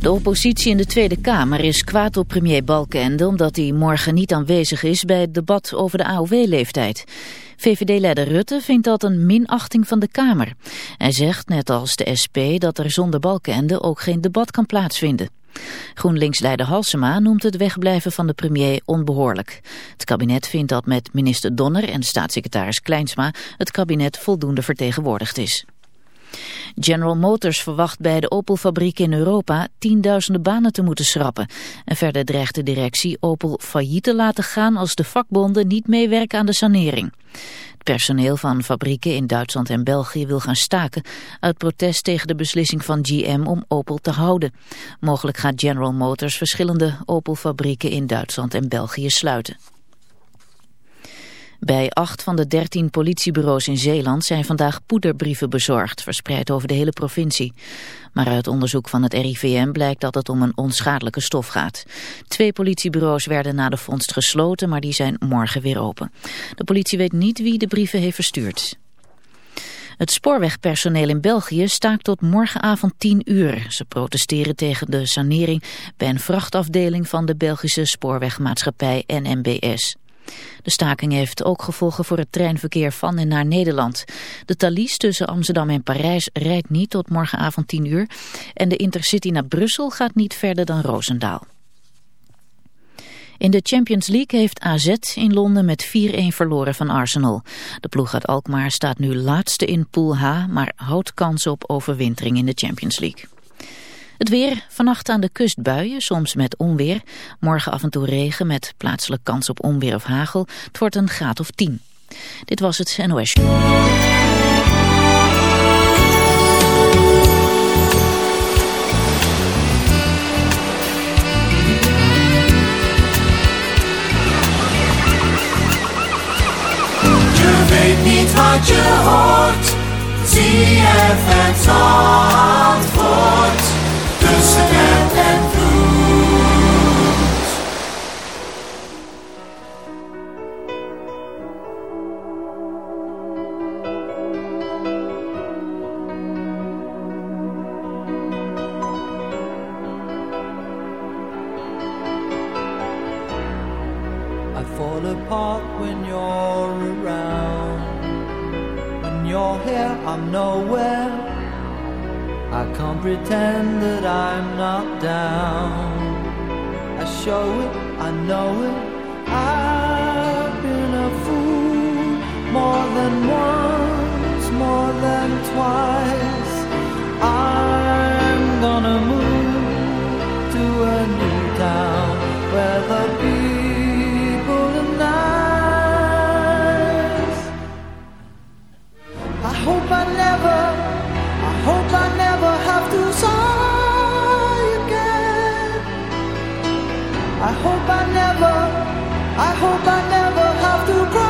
De oppositie in de Tweede Kamer is kwaad op premier Balkenende... omdat hij morgen niet aanwezig is bij het debat over de AOW-leeftijd. VVD-leider Rutte vindt dat een minachting van de Kamer. Hij zegt, net als de SP, dat er zonder Balkenende ook geen debat kan plaatsvinden. GroenLinks-leider Halsema noemt het wegblijven van de premier onbehoorlijk. Het kabinet vindt dat met minister Donner en staatssecretaris Kleinsma... het kabinet voldoende vertegenwoordigd is. General Motors verwacht bij de Opel-fabriek in Europa tienduizenden banen te moeten schrappen. En verder dreigt de directie Opel failliet te laten gaan als de vakbonden niet meewerken aan de sanering. Het personeel van fabrieken in Duitsland en België wil gaan staken uit protest tegen de beslissing van GM om Opel te houden. Mogelijk gaat General Motors verschillende Opel-fabrieken in Duitsland en België sluiten. Bij acht van de dertien politiebureaus in Zeeland zijn vandaag poederbrieven bezorgd, verspreid over de hele provincie. Maar uit onderzoek van het RIVM blijkt dat het om een onschadelijke stof gaat. Twee politiebureaus werden na de vondst gesloten, maar die zijn morgen weer open. De politie weet niet wie de brieven heeft verstuurd. Het spoorwegpersoneel in België staakt tot morgenavond 10 uur. Ze protesteren tegen de sanering bij een vrachtafdeling van de Belgische spoorwegmaatschappij NMBS. De staking heeft ook gevolgen voor het treinverkeer van en naar Nederland. De Thalys tussen Amsterdam en Parijs rijdt niet tot morgenavond 10 uur. En de Intercity naar Brussel gaat niet verder dan Roosendaal. In de Champions League heeft AZ in Londen met 4-1 verloren van Arsenal. De ploeg uit Alkmaar staat nu laatste in Pool H, maar houdt kans op overwintering in de Champions League. Het weer, vannacht aan de kust buien, soms met onweer. Morgen af en toe regen met plaatselijk kans op onweer of hagel. Het wordt een graad of 10. Dit was het NOS. Niet wat je hoort. Amsterdam and I'm not down. I show it, I know it. I've been a fool more than once, more than twice. I'm gonna move to a new town where the people are nice. I hope I never, I hope I never, I hope I never have to cry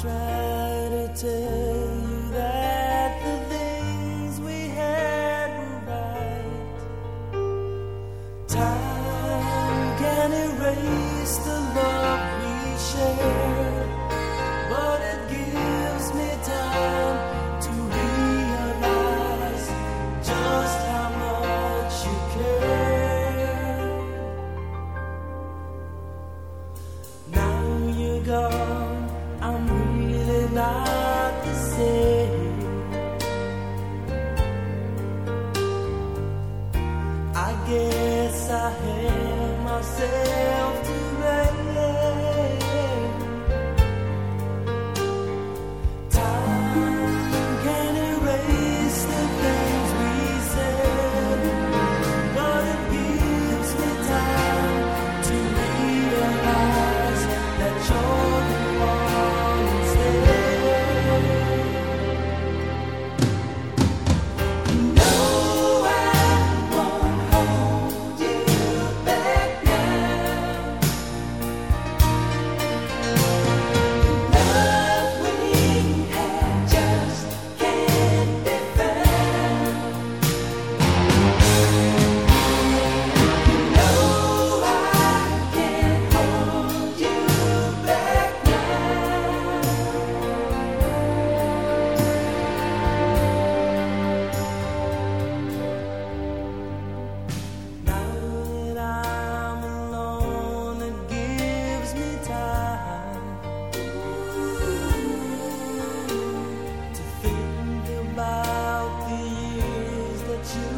Try to tell you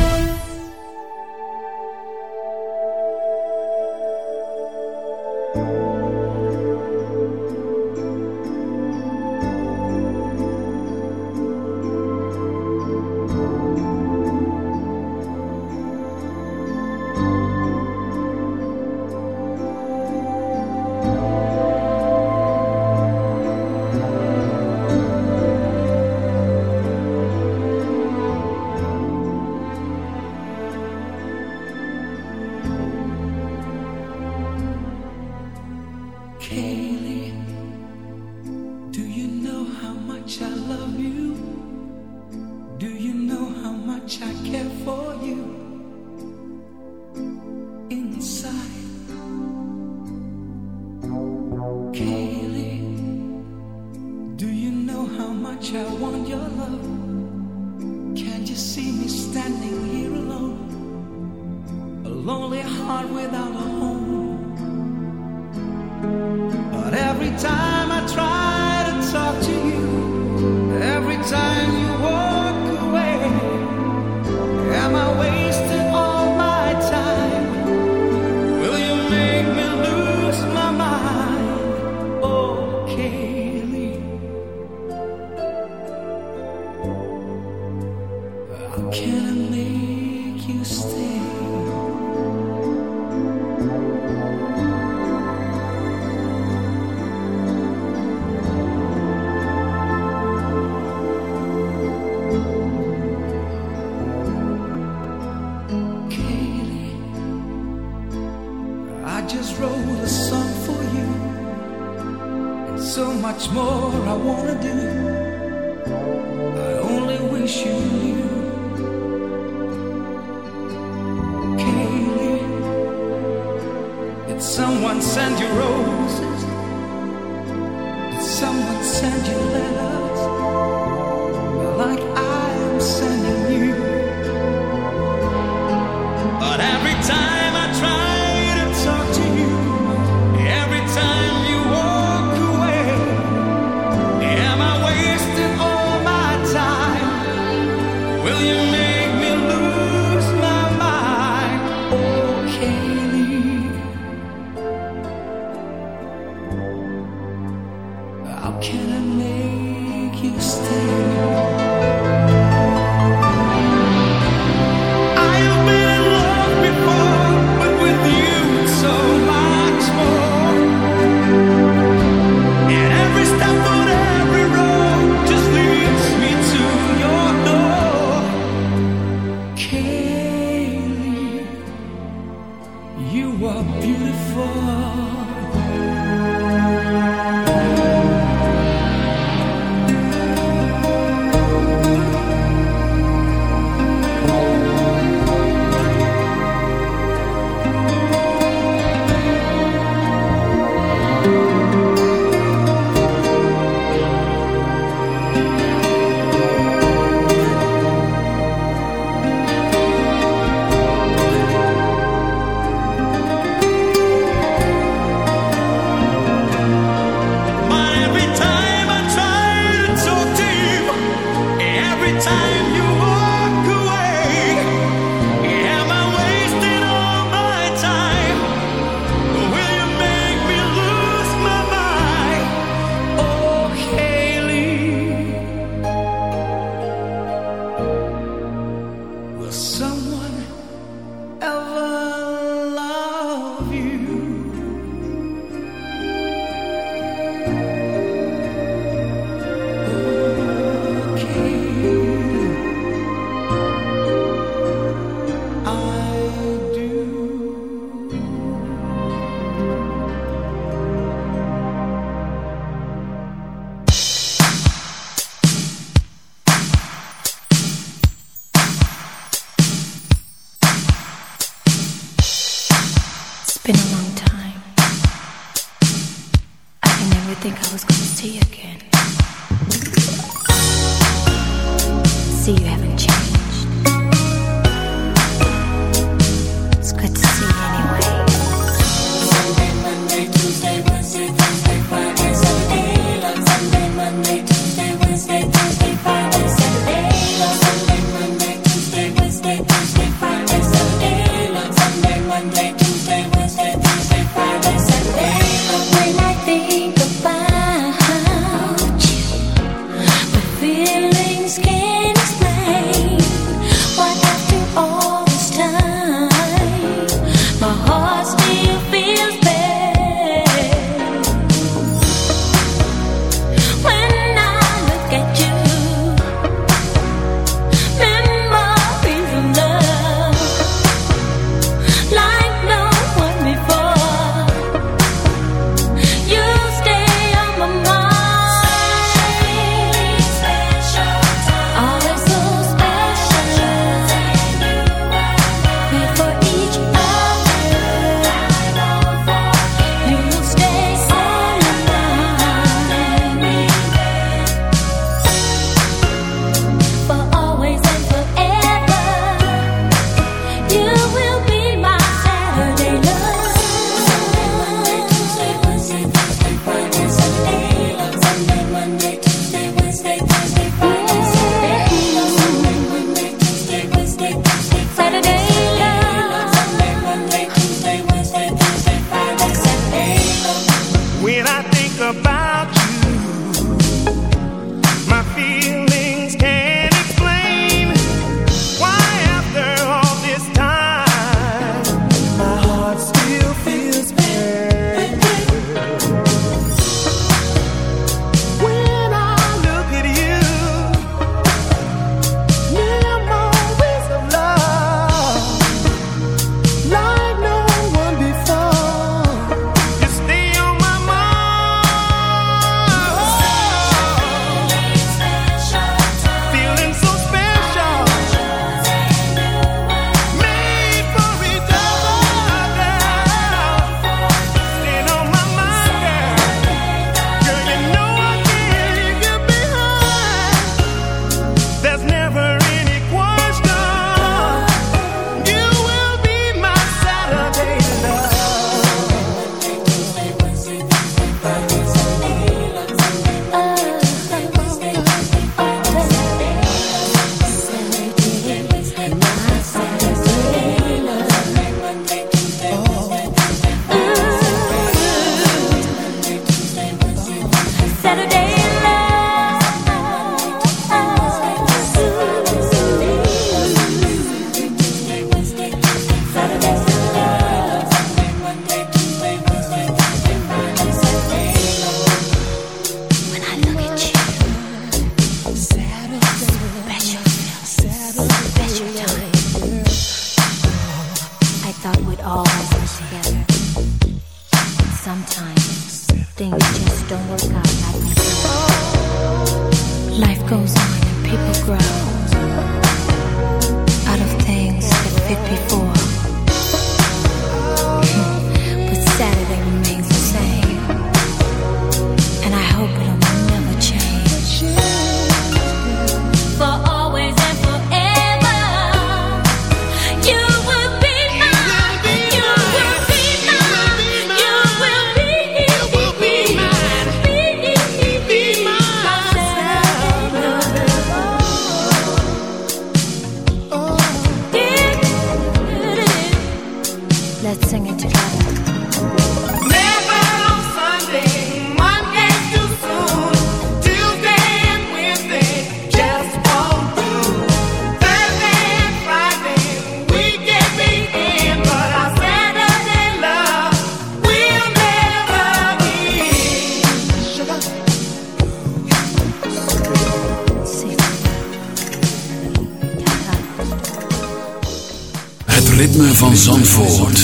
Van Zandvoort.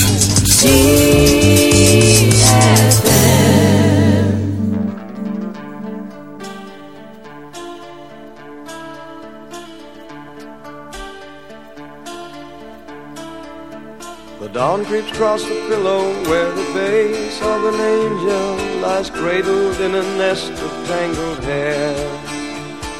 The dawn creeps across the pillow where the face of an angel lies cradled in a nest of tangled hair.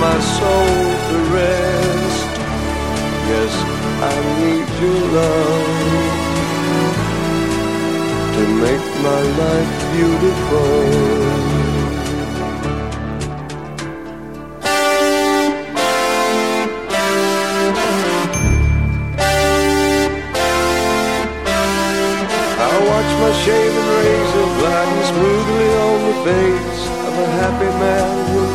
my soul to rest. Yes, I need your love to make my life beautiful. I watch my shaven razor gliding smoothly on the face of a happy man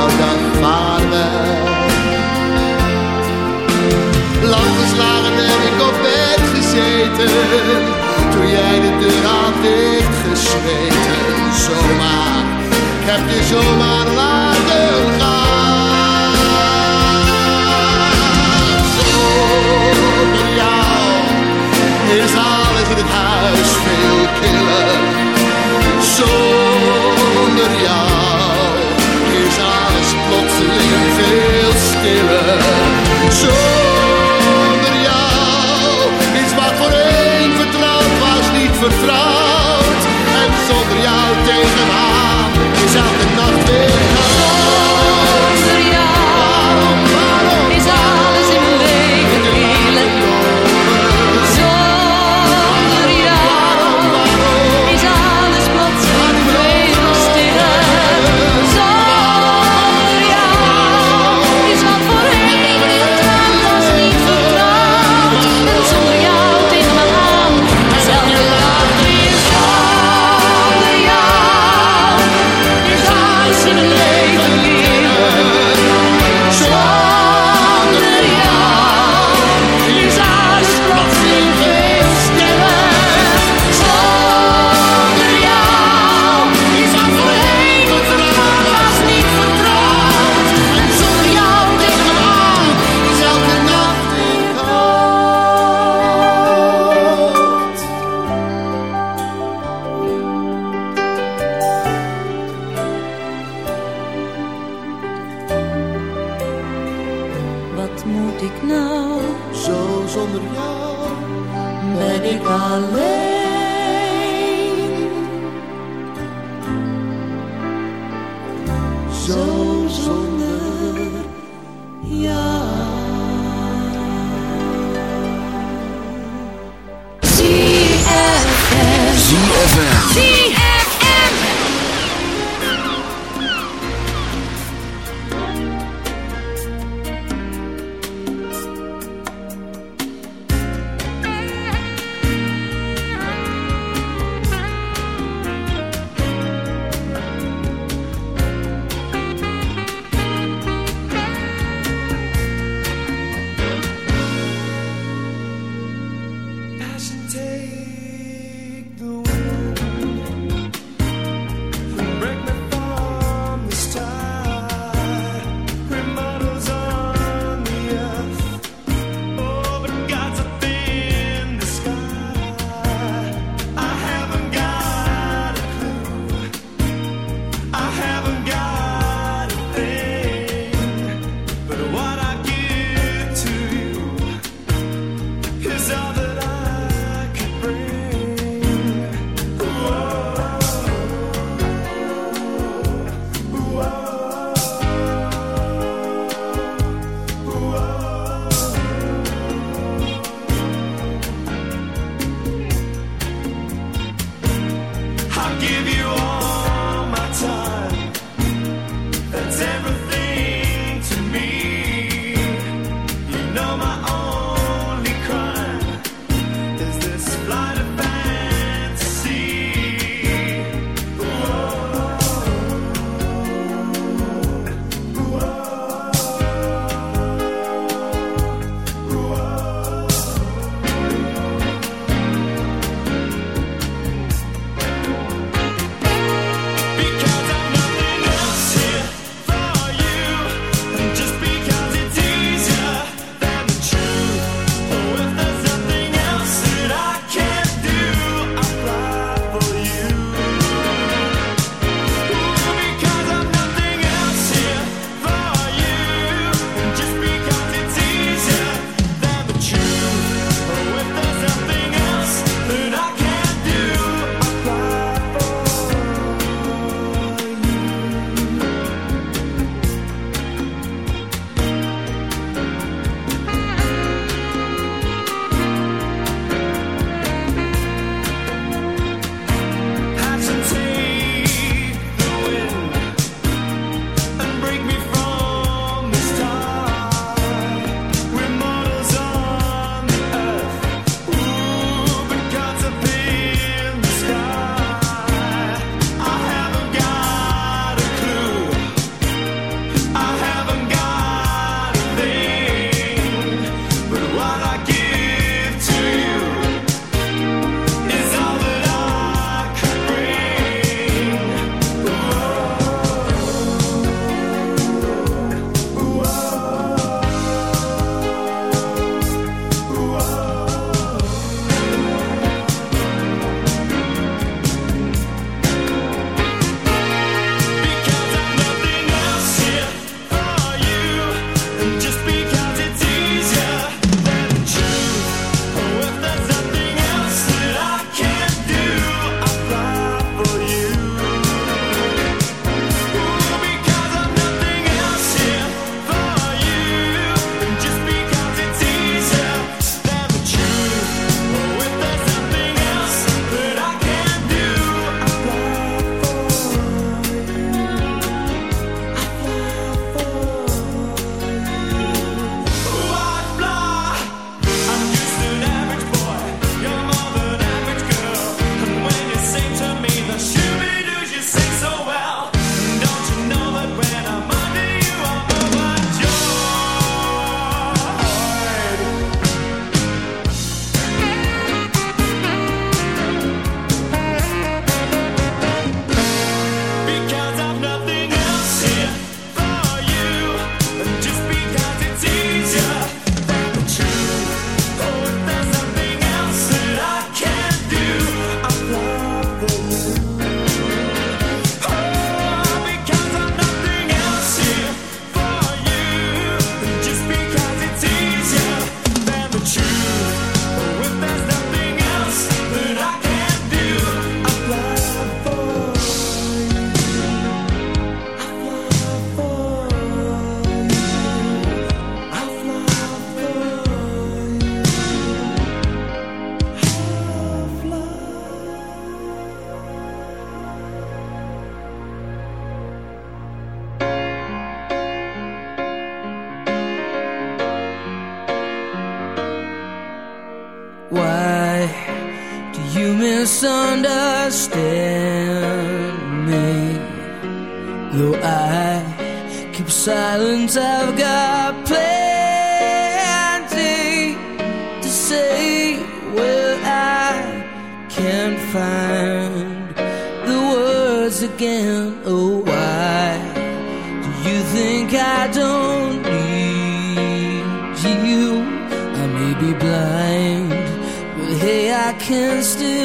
nou dan vaarwel. Lang geslagen heb ik op bed gezeten Toen jij de deur had dichtgesmeten Zomaar, ik heb je zomaar laten gaan. Jou is alles in het huis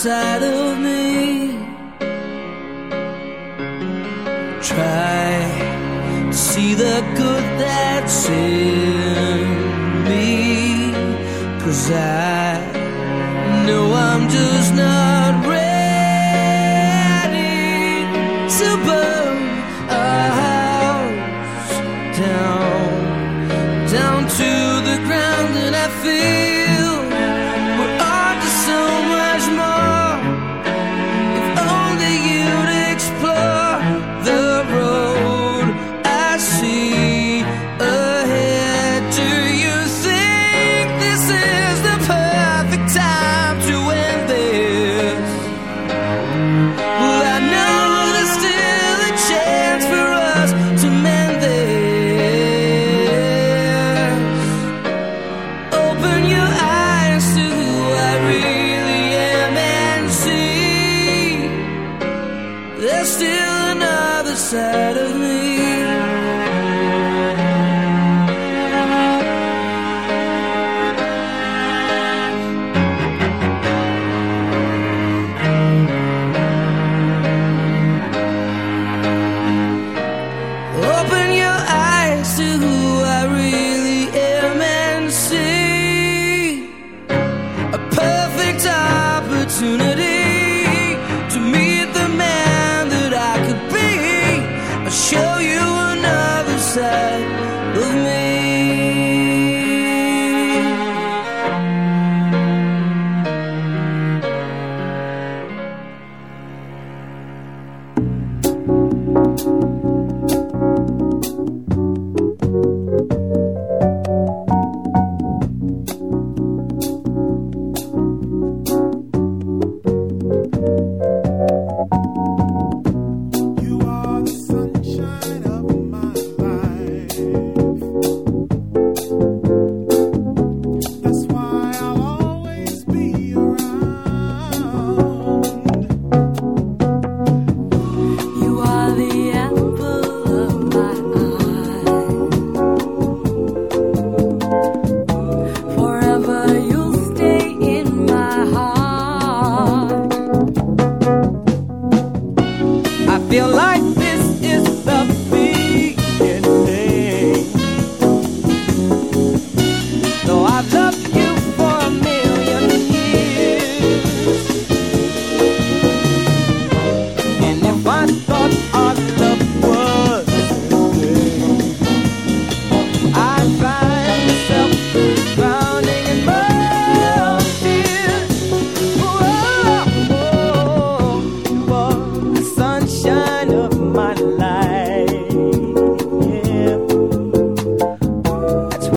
inside of me. Try to see the good that's in me. Cause I